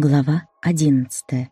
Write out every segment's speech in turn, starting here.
Глава одиннадцатая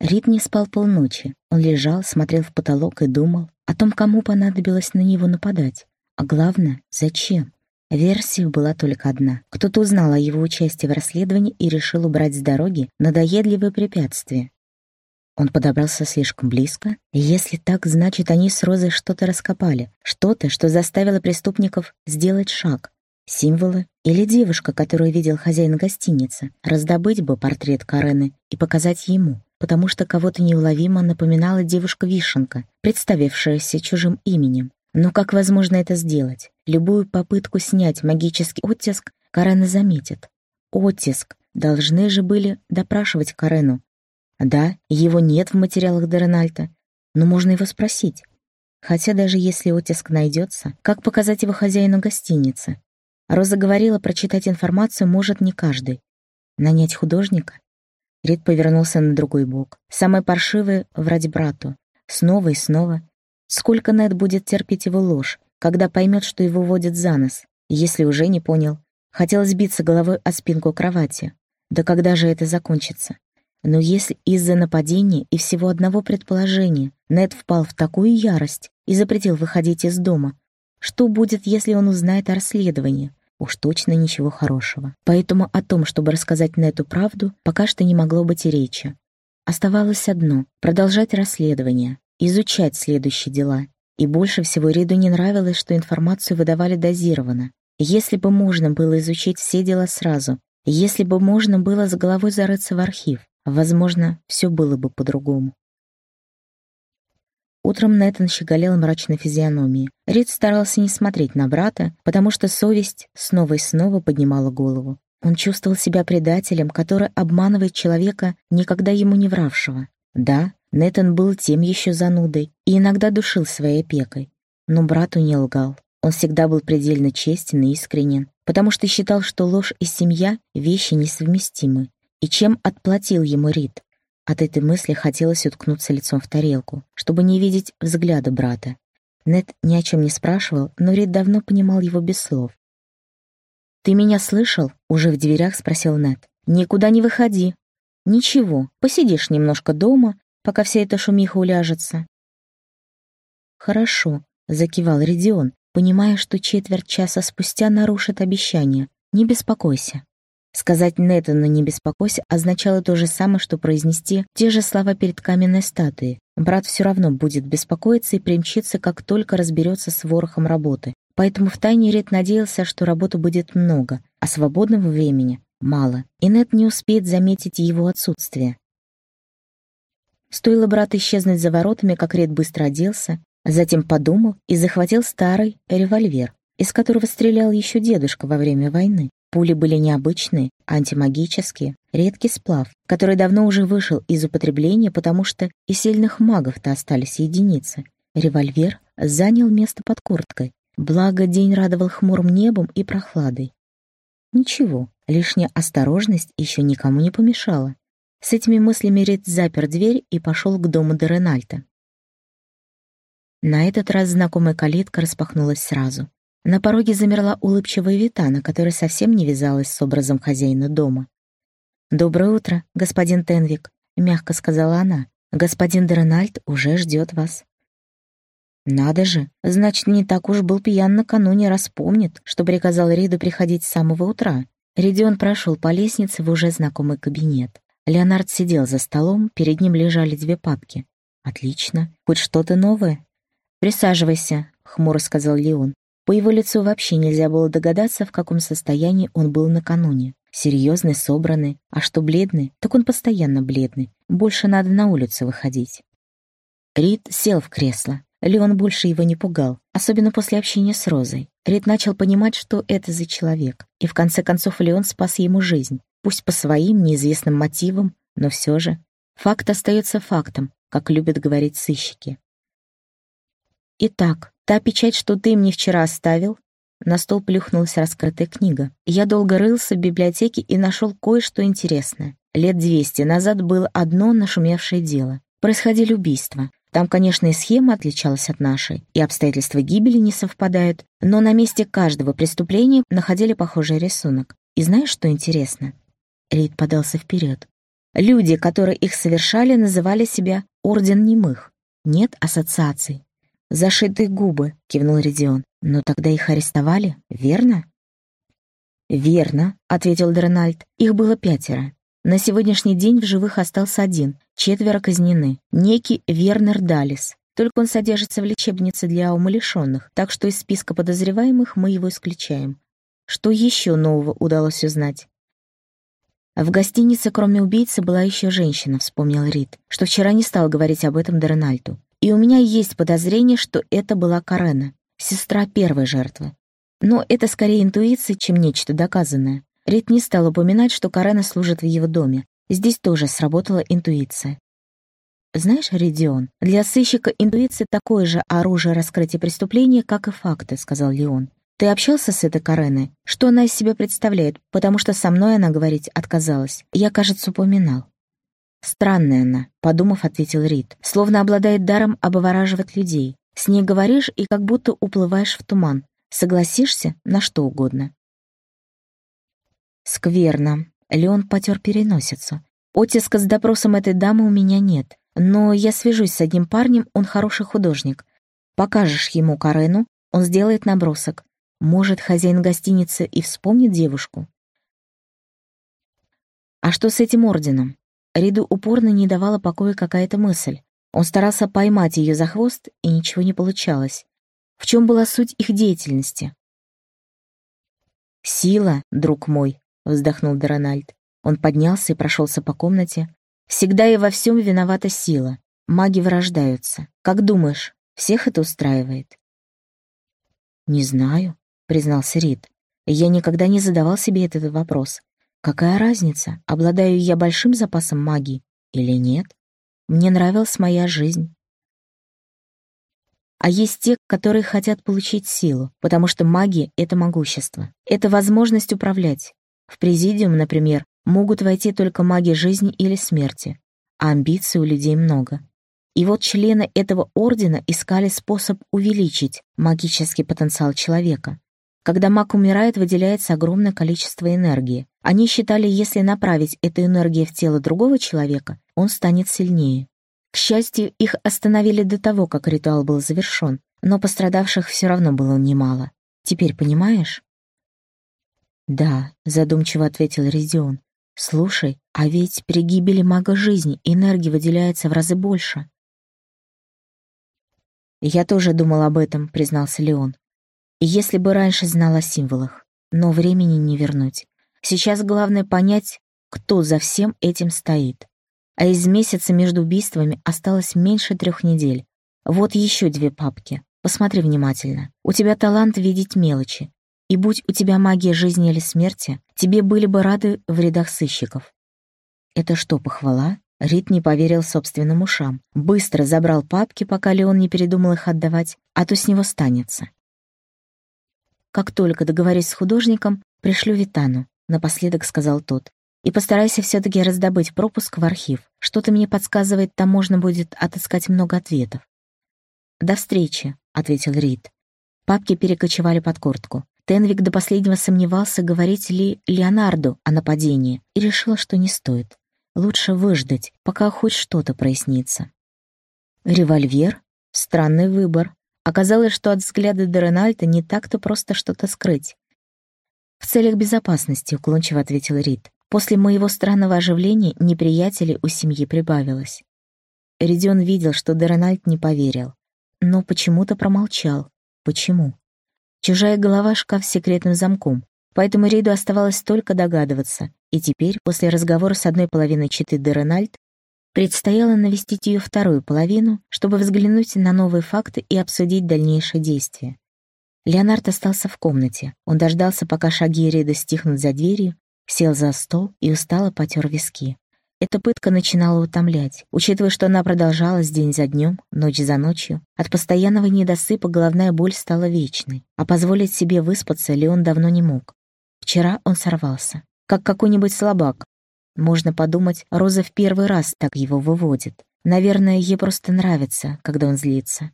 Рид не спал полночи. Он лежал, смотрел в потолок и думал о том, кому понадобилось на него нападать. А главное, зачем? Версия была только одна. Кто-то узнал о его участии в расследовании и решил убрать с дороги надоедливое препятствие. Он подобрался слишком близко. Если так, значит, они с Розой что-то раскопали. Что-то, что заставило преступников сделать шаг. Символы или девушка, которую видел хозяин гостиницы. Раздобыть бы портрет Карены и показать ему, потому что кого-то неуловимо напоминала девушка-вишенка, представившаяся чужим именем. Но как возможно это сделать? Любую попытку снять магический оттиск Карена заметит. Оттиск. Должны же были допрашивать Карену. Да, его нет в материалах Дерональта, но можно его спросить. Хотя даже если оттиск найдется, как показать его хозяину гостиницы? Роза говорила, прочитать информацию может не каждый. Нанять художника? Рид повернулся на другой бок. Самый паршивый — врать брату. Снова и снова. Сколько Нед будет терпеть его ложь, когда поймет, что его водят за нос, если уже не понял. Хотелось биться головой о спинку кровати. Да когда же это закончится? Но если из-за нападения и всего одного предположения Нед впал в такую ярость и запретил выходить из дома, что будет, если он узнает о расследовании? Уж точно ничего хорошего. Поэтому о том, чтобы рассказать Нету правду, пока что не могло быть и речи. Оставалось одно — продолжать расследование, изучать следующие дела. И больше всего Риду не нравилось, что информацию выдавали дозированно. Если бы можно было изучить все дела сразу, если бы можно было с головой зарыться в архив, Возможно, все было бы по-другому. Утром Нэтан щеголел мрачной физиономией. Рид старался не смотреть на брата, потому что совесть снова и снова поднимала голову. Он чувствовал себя предателем, который обманывает человека, никогда ему не вравшего. Да, Нэтан был тем еще занудой и иногда душил своей опекой. Но брату не лгал. Он всегда был предельно честен и искренен, потому что считал, что ложь и семья — вещи несовместимы. И чем отплатил ему Рид? От этой мысли хотелось уткнуться лицом в тарелку, чтобы не видеть взгляда брата. Нед ни о чем не спрашивал, но Рид давно понимал его без слов. «Ты меня слышал?» — уже в дверях спросил Нед. «Никуда не выходи». «Ничего, посидишь немножко дома, пока вся эта шумиха уляжется». «Хорошо», — закивал Редион, понимая, что четверть часа спустя нарушит обещание. «Не беспокойся». Сказать Нетану «не беспокойся» означало то же самое, что произнести те же слова перед каменной статуей. Брат все равно будет беспокоиться и примчиться, как только разберется с ворохом работы. Поэтому втайне Ред надеялся, что работы будет много, а свободного времени мало, и Нет не успеет заметить его отсутствие. Стоило брату исчезнуть за воротами, как Ред быстро оделся, затем подумал и захватил старый револьвер, из которого стрелял еще дедушка во время войны. Пули были необычные, антимагические, редкий сплав, который давно уже вышел из употребления, потому что и сильных магов-то остались единицы. Револьвер занял место под курткой, благо день радовал хмурым небом и прохладой. Ничего, лишняя осторожность еще никому не помешала. С этими мыслями Рид запер дверь и пошел к дому Деренальта. На этот раз знакомая калитка распахнулась сразу. На пороге замерла улыбчивая Витана, которая совсем не вязалась с образом хозяина дома. «Доброе утро, господин Тенвик», — мягко сказала она. «Господин Дернальд уже ждет вас». «Надо же, значит, не так уж был пьян накануне, раз помнит, что приказал Риду приходить с самого утра». Ридион прошел по лестнице в уже знакомый кабинет. Леонард сидел за столом, перед ним лежали две папки. «Отлично, хоть что-то новое». «Присаживайся», — хмуро сказал Леон. По его лицу вообще нельзя было догадаться, в каком состоянии он был накануне. Серьезный, собранный, а что бледный, так он постоянно бледный. Больше надо на улицу выходить. Рид сел в кресло. Леон больше его не пугал, особенно после общения с Розой. Рид начал понимать, что это за человек. И в конце концов Леон спас ему жизнь. Пусть по своим неизвестным мотивам, но все же. Факт остается фактом, как любят говорить сыщики. Итак, Та печать, что ты мне вчера оставил?» На стол плюхнулась раскрытая книга. Я долго рылся в библиотеке и нашел кое-что интересное. Лет двести назад было одно нашумевшее дело. Происходили убийства. Там, конечно, и схема отличалась от нашей, и обстоятельства гибели не совпадают, но на месте каждого преступления находили похожий рисунок. И знаешь, что интересно? Рид подался вперед. Люди, которые их совершали, называли себя Орден Немых. Нет ассоциаций. «Зашитые губы», — кивнул Редион. «Но тогда их арестовали, верно?» «Верно», — ответил Дернальд. «Их было пятеро. На сегодняшний день в живых остался один, четверо казнены. Некий Вернер Далис. Только он содержится в лечебнице для умалишенных, так что из списка подозреваемых мы его исключаем. Что еще нового удалось узнать?» В гостинице, кроме убийцы, была еще женщина, вспомнил Рид, что вчера не стал говорить об этом Дернальту. И у меня есть подозрение, что это была Карена, сестра первой жертвы. Но это скорее интуиция, чем нечто доказанное. Рид не стал упоминать, что Карена служит в его доме. Здесь тоже сработала интуиция. «Знаешь, Ридион, для сыщика интуиция такое же оружие раскрытия преступления, как и факты», — сказал Леон. «Ты общался с этой Кареной? Что она из себя представляет? Потому что со мной она говорить отказалась. Я, кажется, упоминал». «Странная она», — подумав, ответил Рид. «Словно обладает даром обовораживать людей. С ней говоришь и как будто уплываешь в туман. Согласишься на что угодно». «Скверно». Леон потер переносицу. «Оттиска с допросом этой дамы у меня нет. Но я свяжусь с одним парнем, он хороший художник. Покажешь ему Карену, он сделает набросок. Может, хозяин гостиницы и вспомнит девушку?» «А что с этим орденом?» Риду упорно не давала покоя какая-то мысль. Он старался поймать ее за хвост, и ничего не получалось. В чем была суть их деятельности? «Сила, друг мой», — вздохнул Дорональд. Он поднялся и прошелся по комнате. «Всегда и во всем виновата сила. Маги вырождаются. Как думаешь, всех это устраивает?» «Не знаю», — признался Рид. «Я никогда не задавал себе этот вопрос. Какая разница, обладаю я большим запасом магии или нет? Мне нравилась моя жизнь. А есть те, которые хотят получить силу, потому что магия — это могущество. Это возможность управлять. В президиум, например, могут войти только маги жизни или смерти, а амбиций у людей много. И вот члены этого ордена искали способ увеличить магический потенциал человека. Когда маг умирает, выделяется огромное количество энергии. Они считали, если направить эту энергию в тело другого человека, он станет сильнее. К счастью, их остановили до того, как ритуал был завершен, но пострадавших все равно было немало. Теперь понимаешь? «Да», — задумчиво ответил Резион. «Слушай, а ведь при гибели мага жизни энергии выделяется в разы больше». «Я тоже думал об этом», — признался Леон. Если бы раньше знал о символах, но времени не вернуть. Сейчас главное понять, кто за всем этим стоит. А из месяца между убийствами осталось меньше трех недель. Вот еще две папки. Посмотри внимательно. У тебя талант видеть мелочи. И будь у тебя магия жизни или смерти, тебе были бы рады в рядах сыщиков. Это что, похвала? Рит не поверил собственным ушам. Быстро забрал папки, пока Леон не передумал их отдавать, а то с него станется. Как только договорюсь с художником, пришлю Витану», — напоследок сказал тот. «И постарайся все-таки раздобыть пропуск в архив. Что-то мне подсказывает, там можно будет отыскать много ответов». «До встречи», — ответил Рид. Папки перекочевали под куртку. Тенвик до последнего сомневался, говорить ли Леонарду о нападении, и решил, что не стоит. Лучше выждать, пока хоть что-то прояснится. Револьвер? Странный выбор. Оказалось, что от взгляда Деренальта не так-то просто что-то скрыть. «В целях безопасности», — уклончиво ответил Рид. «После моего странного оживления неприятелей у семьи прибавилось». Ридион видел, что Деренальд не поверил. Но почему-то промолчал. Почему? Чужая голова — шкаф с секретным замком. Поэтому Риду оставалось только догадываться. И теперь, после разговора с одной половиной читы Деренальд, Предстояло навестить ее вторую половину, чтобы взглянуть на новые факты и обсудить дальнейшие действия. Леонард остался в комнате. Он дождался, пока шаги Рида стихнут за дверью, сел за стол и устало потер виски. Эта пытка начинала утомлять, учитывая, что она продолжалась день за днем, ночь за ночью. От постоянного недосыпа головная боль стала вечной, а позволить себе выспаться Леон давно не мог. Вчера он сорвался, как какой-нибудь слабак, можно подумать, Роза в первый раз так его выводит. Наверное, ей просто нравится, когда он злится.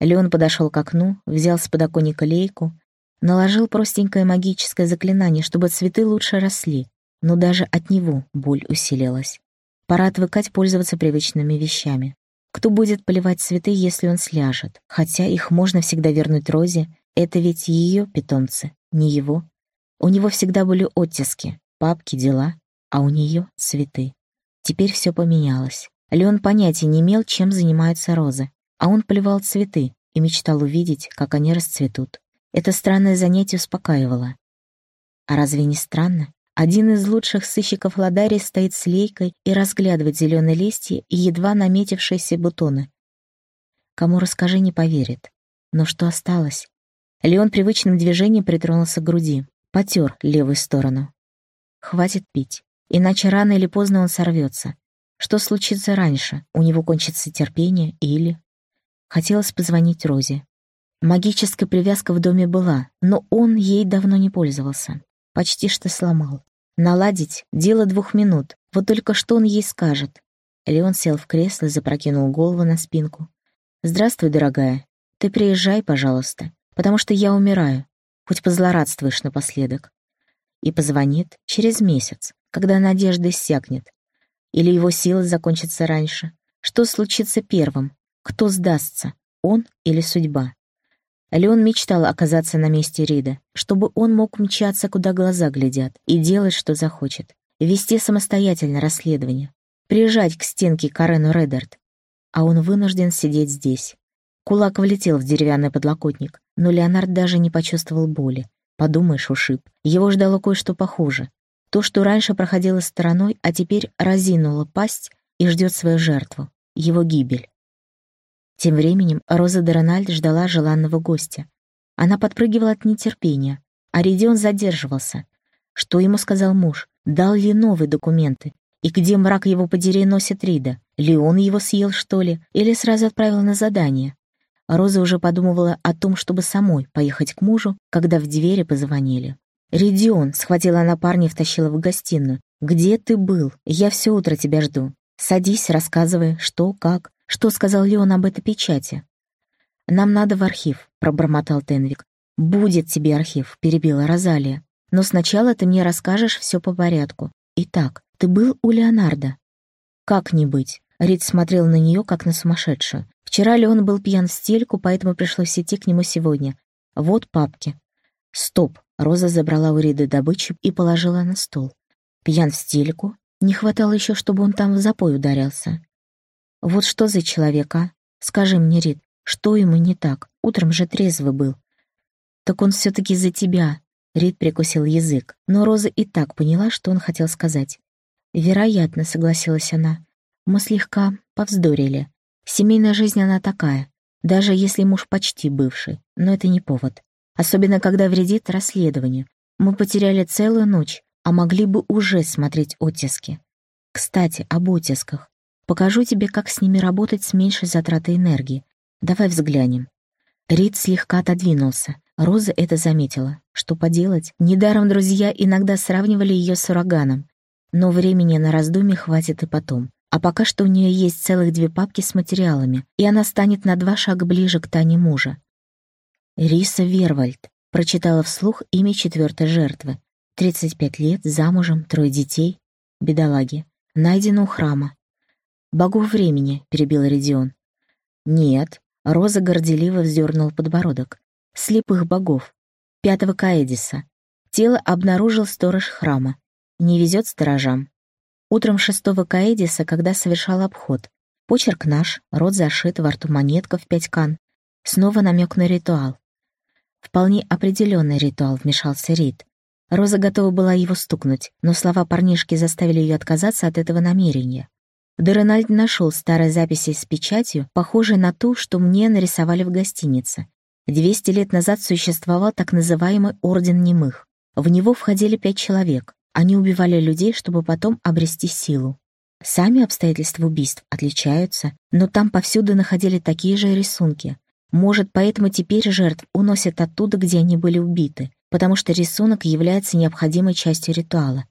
Леон подошел к окну, взял с подоконника лейку, наложил простенькое магическое заклинание, чтобы цветы лучше росли. но даже от него боль усилилась. Пора отвыкать пользоваться привычными вещами. Кто будет поливать цветы, если он сляжет? Хотя их можно всегда вернуть Розе, это ведь ее питомцы, не его. У него всегда были оттиски, папки, дела, а у нее цветы. Теперь все поменялось. Леон понятия не имел, чем занимаются розы, а он поливал цветы и мечтал увидеть, как они расцветут. Это странное занятие успокаивало. А разве не странно? Один из лучших сыщиков Ладари стоит с лейкой и разглядывает зеленые листья и едва наметившиеся бутоны. Кому расскажи, не поверит. Но что осталось? Леон привычным движением притронулся к груди, потер левую сторону. Хватит пить, иначе рано или поздно он сорвется. Что случится раньше? У него кончится терпение или... Хотелось позвонить Розе. Магическая привязка в доме была, но он ей давно не пользовался. Почти что сломал. Наладить — дело двух минут. Вот только что он ей скажет. Леон сел в кресло и запрокинул голову на спинку. «Здравствуй, дорогая. Ты приезжай, пожалуйста, потому что я умираю. Хоть позлорадствуешь напоследок». И позвонит через месяц, когда надежда иссякнет. Или его силы закончатся раньше. Что случится первым? Кто сдастся? Он или судьба? Леон мечтал оказаться на месте Рида, чтобы он мог мчаться, куда глаза глядят, и делать, что захочет. Вести самостоятельно расследование. Приезжать к стенке Карену Реддард. А он вынужден сидеть здесь. Кулак влетел в деревянный подлокотник, но Леонард даже не почувствовал боли. Подумаешь, ушиб. Его ждало кое-что похуже. То, что раньше проходило стороной, а теперь разинуло пасть и ждет свою жертву. Его гибель. Тем временем Роза Дерональд ждала желанного гостя. Она подпрыгивала от нетерпения, а Редион задерживался. Что ему сказал муж? Дал ли новые документы? И где мрак его подери носит Рида? Леон его съел, что ли? Или сразу отправил на задание? Роза уже подумывала о том, чтобы самой поехать к мужу, когда в двери позвонили. «Редион!» — схватила она парня и втащила в гостиную. «Где ты был? Я все утро тебя жду. Садись, рассказывай, что, как. Что сказал Леон об этой печати? «Нам надо в архив», — пробормотал Тенвик. «Будет тебе архив», — перебила Розалия. «Но сначала ты мне расскажешь все по порядку. Итак, ты был у Леонардо?» «Как не быть?» Рид смотрел на нее, как на сумасшедшую. Вчера Леон был пьян в стельку, поэтому пришлось идти к нему сегодня. Вот папки. «Стоп!» Роза забрала у Рида добычу и положила на стол. «Пьян в стельку? Не хватало еще, чтобы он там в запой ударился. Вот что за человек, а? Скажи мне, Рит, что ему не так? Утром же трезвый был. Так он все-таки за тебя. Рит прикусил язык, но Роза и так поняла, что он хотел сказать. Вероятно, согласилась она. Мы слегка повздорили. Семейная жизнь она такая, даже если муж почти бывший, но это не повод. Особенно, когда вредит расследованию. Мы потеряли целую ночь, а могли бы уже смотреть оттиски. Кстати, об оттисках. Покажу тебе, как с ними работать с меньшей затратой энергии. Давай взглянем». Рид слегка отодвинулся. Роза это заметила. Что поделать? Недаром друзья иногда сравнивали ее с ураганом. Но времени на раздумье хватит и потом. А пока что у нее есть целых две папки с материалами, и она станет на два шага ближе к Тане мужа. Риса Вервальд прочитала вслух имя четвертой жертвы. 35 лет, замужем, трое детей. Бедолаги. Найдена у храма. «Богов времени», — перебил Редион. «Нет», — Роза горделиво вздернул подбородок. «Слепых богов. Пятого Каэдиса. Тело обнаружил сторож храма. Не везет сторожам. Утром шестого Каэдиса, когда совершал обход. Почерк наш, рот зашит, во рту монетка в пять кан. Снова намек на ритуал. Вполне определенный ритуал, вмешался Рид. Роза готова была его стукнуть, но слова парнишки заставили ее отказаться от этого намерения. Дерональд нашел старые записи с печатью, похожей на ту, что мне нарисовали в гостинице. Двести лет назад существовал так называемый Орден Немых. В него входили пять человек. Они убивали людей, чтобы потом обрести силу. Сами обстоятельства убийств отличаются, но там повсюду находили такие же рисунки. Может, поэтому теперь жертв уносят оттуда, где они были убиты, потому что рисунок является необходимой частью ритуала.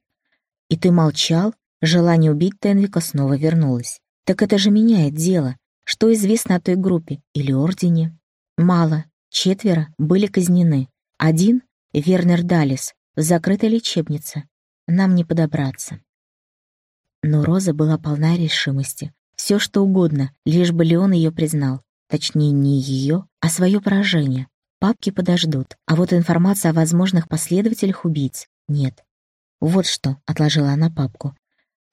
И ты молчал, Желание убить Тенвика снова вернулось. Так это же меняет дело. Что известно о той группе или ордене? Мало. Четверо были казнены. Один — Вернер Далис, в закрытой лечебнице. Нам не подобраться. Но Роза была полна решимости. Все что угодно, лишь бы Леон ее признал. Точнее, не ее, а свое поражение. Папки подождут, а вот информация о возможных последователях убийц нет. «Вот что», — отложила она папку.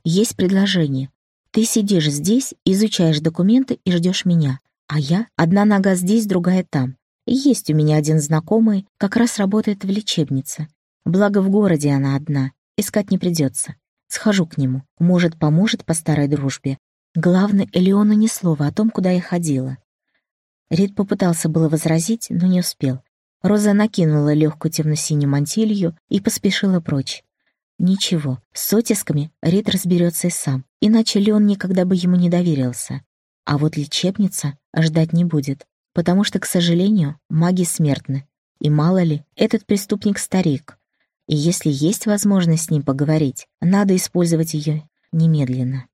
«Есть предложение. Ты сидишь здесь, изучаешь документы и ждешь меня, а я — одна нога здесь, другая там. Есть у меня один знакомый, как раз работает в лечебнице. Благо в городе она одна, искать не придется. Схожу к нему, может, поможет по старой дружбе. Главное, Элеону ни слова о том, куда я ходила. Рид попытался было возразить, но не успел. Роза накинула легкую темно-синюю мантилью и поспешила прочь. Ничего, с оттисками Рид разберется и сам, иначе Леон никогда бы ему не доверился. А вот лечебница ждать не будет, потому что, к сожалению, маги смертны. И мало ли, этот преступник старик. И если есть возможность с ним поговорить, надо использовать ее немедленно.